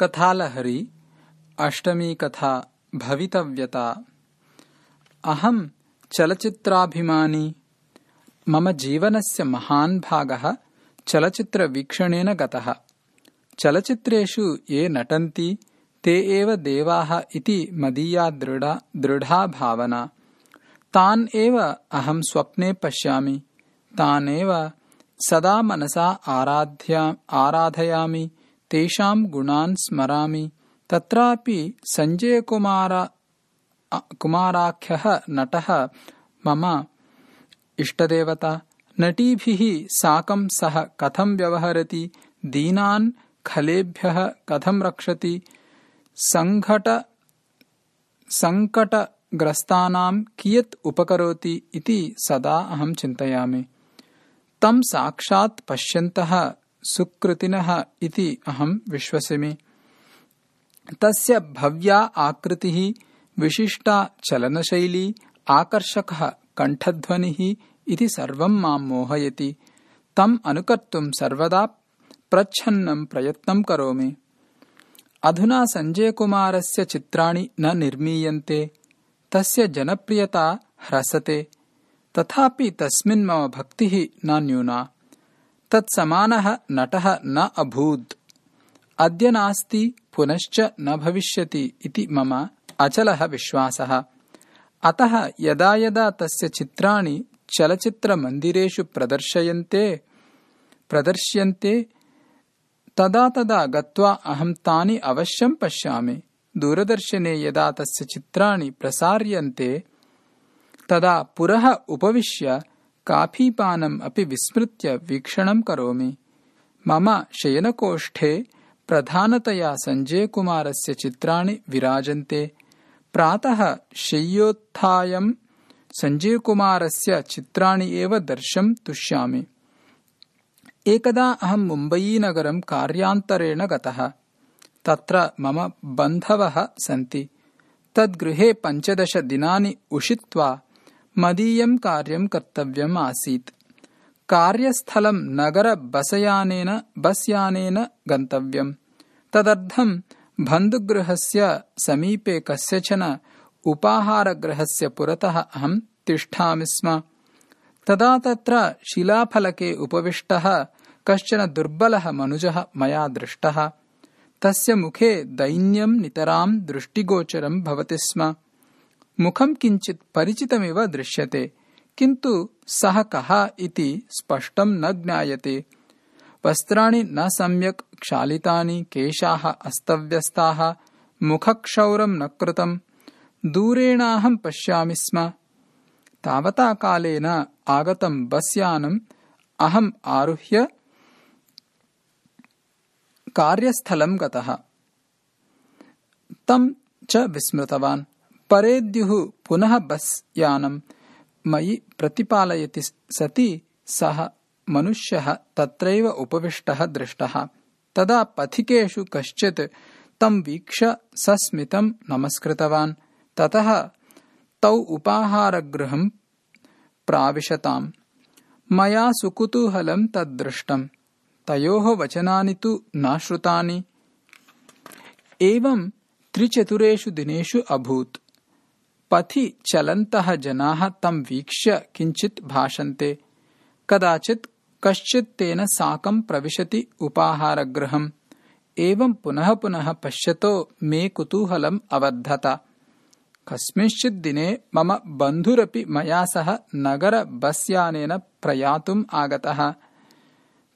कथालहरी अष्टमीकथा भवितव्यता। अहं चलच्चित्राभिमानी मम जीवनस्य महान् भागः चलच्चित्रवीक्षणेन गतः। चलच्चित्रेषु ये नटन्ति ते एव देवाः इति मदीया दृढा भावना। तान् एव अहं स्वप्ने पश्यामि। तान् एव सदा मनसा आराधयामि तेषां गुणान् स्मरामि। तत्रापि सञ्जयकुमाराख्यः नटः मम इष्टदेवता। नटीभिः साकं सः कथं व्यवहरति? दीनान् खलेभ्यः कथं रक्षति? सङ्कटग्रस्तानां कियत् उपकरोति इति सदा अहं चिन्तयामि। तं साक्षात् पश्यन्तः सुकृतिनः इति अहं विश्वसिमि। तस्य भव्या आकृतिः विशिष्टा चलनशैली आकर्षकः कण्ठध्वनिः इति सर्वं मां मोहयति। तम् अनुकर्तुं सर्वदा प्रच्छन्नं प्रयत्नं करोमि। अधुना सञ्जयकुमारस्य चित्राणि न निर्मीयन्ते तस्य जनप्रियता ह्रसते तथापि तस्मिन् मम भक्तिः न न्यूना तत्समानः नटः न अभूत्। अद्य नास्ति पुनश्च न भविष्यति इति मम अचलः विश्वासः। अतः यदा यदा तस्य चित्राणि चलच्चित्रमन्दिरेषु प्रदर्शयन्ते प्रदर्श्यन्ते तदा तदा गत्वा अहं तानि अवश्यं पश्यामि। दूरदर्शने यदा तस्य चित्राणि प्रसार्यन्ते तदा पुरः उपविश्य काफीपानम् अपि विस्मृत्य वीक्षणं करोमि। मम शयनकोष्ठे प्रधानतया सञ्जयकुमारस्य चित्राणि विराजन्ते। प्रातः शय्योत्थायं सञ्जयकुमारस्य चित्राणि एव दर्शं तुष्यामि। एकदा अहं मुम्बयीनगरं कार्यान्तरेण गतः। तत्र मम बन्धवः सन्ति। तद्गृहे पञ्चदशदिनानि उषित्वा मदीयं कार्यं कर्तव्यम् आसीत्। कार्यस्थलं नगरबसयानेन बस्यानेन गन्तव्यम्। तदर्थं बन्धुगृहस्य समीपे कस्यचन उपाहारगृहस्य पुरतः अहं तिष्ठामि स्म। तदा तत्र शिलाफलके उपविष्टः कश्चन दुर्बलः मनुजः मया दृष्टः। तस्य मुखे दैन्यं नितरां दृष्टिगोचरं भवति स्म परिचितमिव दृश्यते किन्तु सः कः इति स्पष्टं न ज्ञायते। वस्त्राणि न सम्यक् क्षालितानि केशाः अस्तव्यस्ताः मुखक्षौरं न कृतम् दूरेणाहं पश्यामि स्म। तावता कालेन आगतं बस्यानम् अहम् आरुह्य कार्यस्थलं गतः। तं च विस्मृतवान् परेद्युः पुनः बस् यानं। मयि प्रतिपालयति सति सः मनुष्यः तत्रैव उपविष्टः दृष्टः। तदा पथिकेषु कश्चित् तं वीक्ष्य सस्मितं नमस्कृतवान्। ततः तौ उपाहारगृहं प्राविशताम्। मया सुकुतूहलं तद्दृष्टम्। तयोः वचनानि तु न श्रुतानि एवं त्रिचतुरेषु दिनेषु अभूत् पथि चलन्तः जनाः तं वीक्ष्य किञ्चित् भाषन्ते। कदाचित् कश्चित् तेन साकं प्रविशति उपाहारगृहम्। एवं पुनः पुनः पश्यतो मे कुतूहलम् अवर्धत। कस्मिंश्चित् दिने मम बन्धुरपि मया सह नगरबस्यानेन प्रयातुम् आगतः।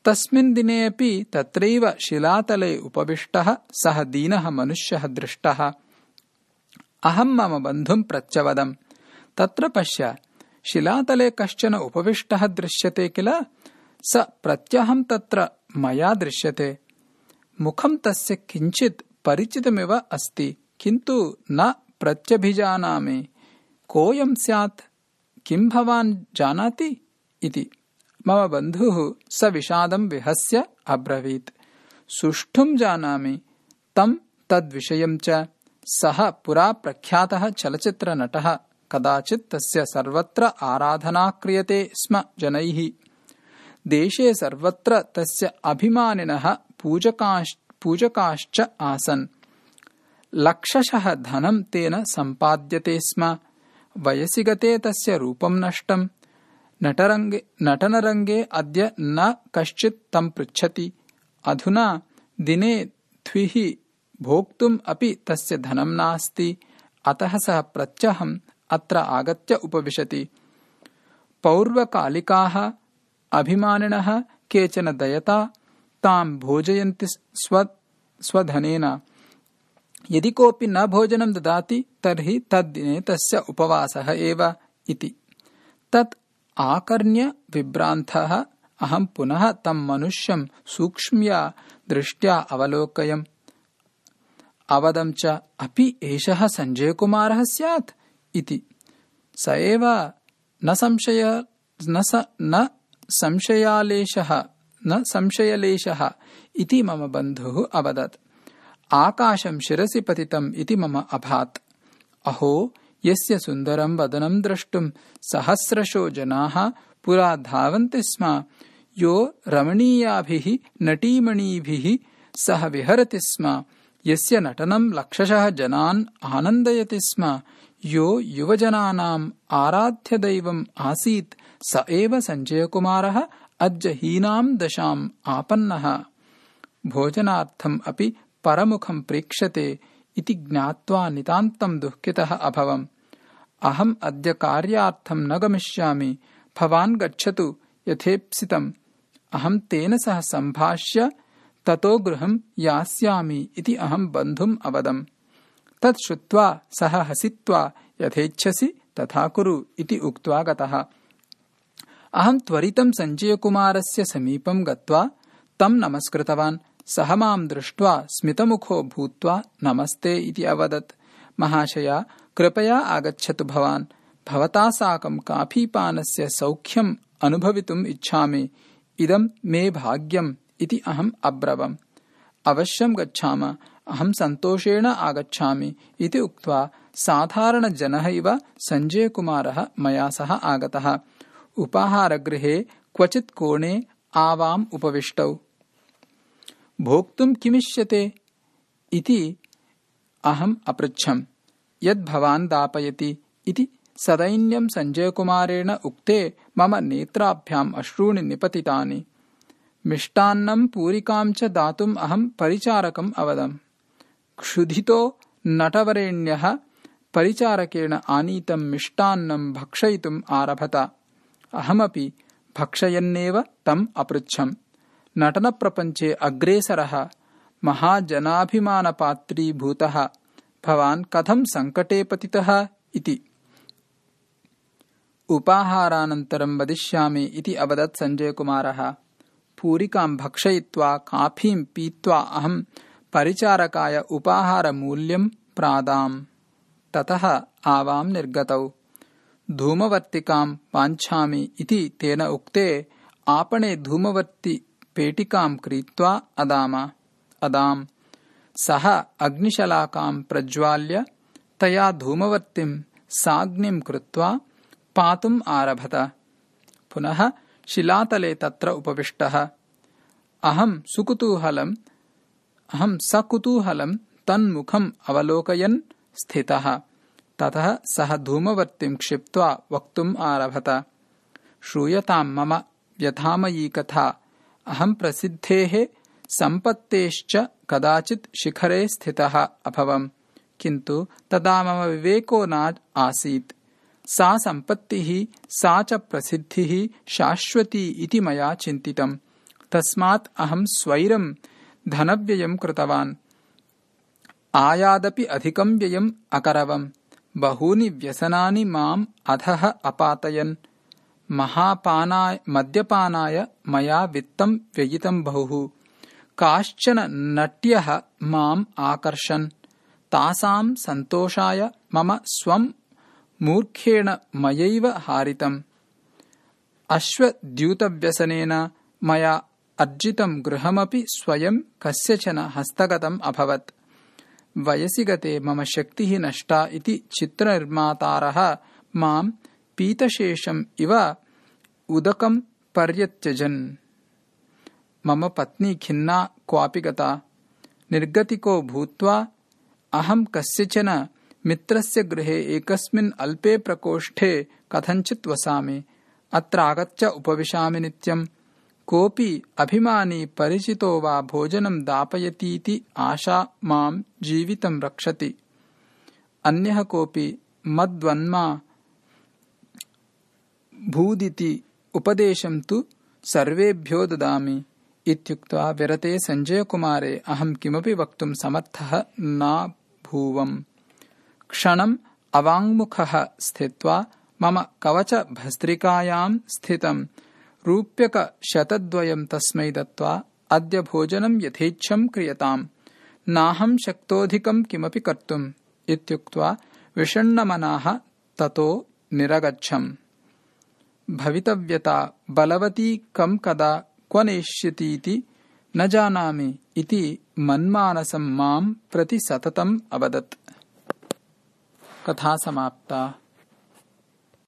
तस्मिन् दिने अपि तत्रैव शिलातले उपविष्टः सः दीनः मनुष्यः दृष्टः अहं मम बन्धुं प्रत्यवदम्। तत्र पश्य शिलातले कश्चन उपविष्टः दृश्यते किल? स प्रत्यहं तत्र मया दृश्यते। मुखं तस्य किञ्चित् परिचितमिव अस्ति किन्तु न प्रत्यभिजानामि। कोऽयं स्यात्? किं भवान् जानाति? इति। मम बन्धुः स विषादं विहस्य अब्रवीत्। सुष्ठुं जानामि। तं तद्विषयं च सः पुरा प्रख्यातः चलच्चित्रनटः कदाचित् तस्य सर्वत्र आराधना क्रियते स्म जनैः। देशे सर्वत्र तस्य अभिमानिनः पूजकाश्च आसन्। लक्षशः धनं तेन सम्पाद्यते स्म। वयसि गते तस्य रूपं नष्टम्। नटनरङ्गे अद्य न कश्चित् तं पृच्छति। अधुना दिने द्विः भोक्तुम् अपि तस्य धनं नास्ति। अतः सः प्रत्यहम् अत्र आगत्य उपविशति। पौर्वकालिकाः अभिमानिनः केचन दयता ताम् भोजयन्ति स्वधनेन। यदि कोऽपि न भोजनं ददाति तर्हि तद्दिने तस्य उपवासः एव इति। तत् आकर्ण्य विभ्रान्तः अहम् पुनः तं मनुष्यं सूक्ष्म्या दृष्ट्या अवलोकयम् अवदम् च अपि एषः सञ्जयकुमारः स्यात् इति। स एव न संशय न संशयालेशः न संशयलेशः इति मम बन्धुः अवदत्। आकाशं शिरसि पतितम् इति मम अभात्। अहो यस्य सुन्दरं वदनं द्रष्टुं सहस्रशो जनाः पुरा धावन्ति स्म। यो रमणीयाभिः नटीमणीभिः सह विहरति स्म यस्य नटनं लक्षशः जनान् आनन्दयति स्म। यो युवजनानाम् आराध्यदैवम् आसीत्। स एव सञ्जयकुमारः अद्य हीनाम् दशाम् आपन्नः। भोजनार्थम् अपि परमुखम् प्रेक्ष्यते इति ज्ञात्वा नितान्तम् दुःखितः अभवम्। अहम् अद्य कार्यार्थम् न गमिष्यामि। भवान् गच्छतु यथेप्सितम्। अहम् तेन सह सम्भाष्य ततो गृहम् यास्यामि इति अहम् बन्धुम् अवदम्। तत् श्रुत्वा सः हसित्वा यथेच्छसि तथा कुरु इति उक्त्वा गतः। अहम् त्वरितम् सञ्जयकुमारस्य समीपम् गत्वा तम् नमस्कृतवान्। सः माम् दृष्ट्वा स्मितमुखो भूत्वा नमस्ते इति अवदत्। महाशय कृपया आगच्छतु भवान्। भवता साकम् काफीपानस्य सौख्यम् अनुभवितुम् इच्छामि। इदम् मे भाग्यम् इति अहम् अब्रवम्। अवश्यम् गच्छाम। अहम् सन्तोषेण आगच्छामि इति उक्त्वा साधारणजनः इव सञ्जयकुमारः मया सह आगतः। उपाहारगृहे क्वचित् कोणे आवाम् उपविष्टौ। भोक्तुम् किमिष्यते इति अहम् अपृच्छम्। यद्भवान् दापयति इति सदैन्यम् सञ्जयकुमारेण उक्ते मम नेत्राभ्याम् अश्रूणि निपतितानि मिष्टान्नम् पूरिकाम् च दातुम् अहम् परिचारकम् अवदम्। क्षुधितो नटवरेण्यः परिचारकेण आनीतं मिष्टान्नं भक्षयितुम् आरभत। अहमपि भक्षयन्नेव तम् अपृच्छम्। नटनप्रपञ्चे अग्रेसरः महाजनाभिमानपात्रीभूतः भवान् कथं सङ्कटे पतितः इति। उपाहारानन्तरं वदिष्यामि इति अवदत् सञ्जयकुमारः पूरिकाम् भक्षयित्वा काफीम् पीत्वा अहम् परिचारकाय उपाहारमूल्यम् प्रादाम्। ततः आवाम् निर्गतौ। धूमवर्तिकाम् वाञ्छामि इति तेन उक्ते आपणे धूमवर्तिपेटिकाम् क्रीत्वा अदाम। अदाम्। सः अग्निशलाकाम् प्रज्वाल्य तया धूमवर्तिम् साग्निम् कृत्वा पातुम् आरभत। पुनः शिलातले तत्र उपविष्टः। अहम् सुकुतूहलम् अहम् सकुतूहलम् तन्मुखम् अवलोकयन् स्थितः। ततः सः धूमवर्तिम् क्षिप्त्वा वक्तुम् आरभत। श्रूयताम् मम व्यथामयी कथा। अहम् प्रसिद्धेः सम्पत्तेश्च कदाचित् शिखरे स्थितः अभवम्। किन्तु तदा मम विवेको न आसीत् सा सम्पत्तिः सा च प्रसिद्धिः शाश्वती इति मया चिन्तितम्। तस्मात् अहम् स्वैरम् धनव्ययम् कृतवान्। आयादपि अधिकम् व्ययम् अकरवम्। बहूनि व्यसनानि माम् अधः अपातयन्। मद्यपानाय मया वित्तम् व्ययितम् बहुः। काश्चन नट्यः माम् आकर्षन्। तासाम् सन्तोषाय मम स्वम् मूर्खेण मयैव हारितम्। अश्वद्यूतव्यसनेन मया अर्जितं गृहमपि स्वयं कस्यचन हस्तगतम् अभवत्। वयसि गते मम शक्तिः नष्टा इति चित्रनिर्मातारः माम् पीतशेषम् इव उदकम् पर्यत्यजन्। मम पत्नी खिन्ना क्वापि गता। निर्गतिको भूत्वा अहम् कस्यचन मित्रस्य गृहे एकस्मिन् अल्पे प्रकोष्ठे कथञ्चित् वसामि। अत्र आगत्य उपविशामि नित्यम्। कोऽपि अभिमानी परिचितो वा भोजनं दापयतीति आशा माम् जीवितं रक्षति। अन्यः कोऽपि मद्वन्मा भूदिति उपदेशं तु सर्वेभ्यो ददामि। इत्युक्त्वा विरते सञ्जयकुमारे अहम् किमपि वक्तुम् समर्थः नाभूवम् क्षणम् अवाङ्मुखः स्थित्वा मम कवचभस्त्रिकायाम् स्थितम्। रूप्यकशतद्वयम् तस्मै दत्त्वा अद्य भोजनम् यथेच्छम् क्रियताम्। नाहम् शक्तोऽधिकम् किमपि कर्तुम् इत्युक्त्वा विषण्णमनाः ततो निरगच्छम्। भवितव्यता बलवती कम् कदा क्व नेष्यतीति न जानामि इति मन्मानसम् माम् प्रति सततम् अवदत् कथा समाप्ता।